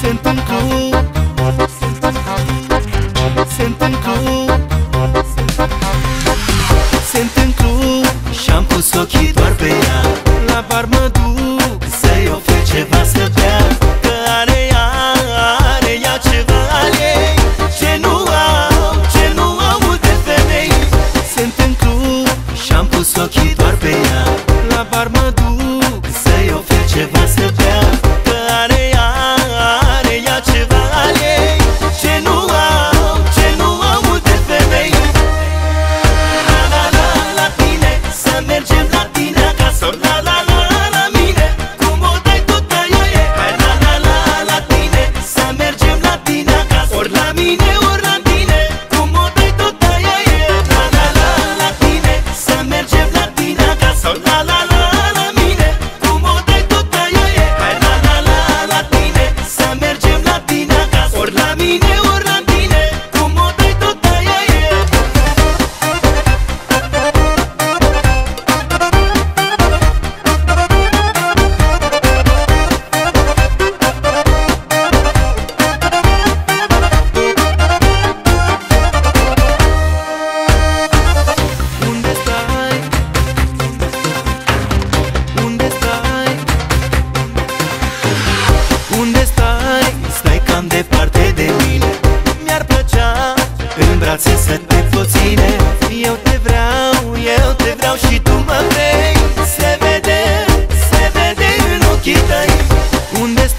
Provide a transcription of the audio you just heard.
Sentan cruz, sentan cruz, sentan cruz. Hola unde stai? Stai cam departe de mine. Mi-ar plăcea în brațe să te pot ține Eu te vreau, eu te vreau și tu mă vrei. Se vede, se vede în ochii tăi. Unde stai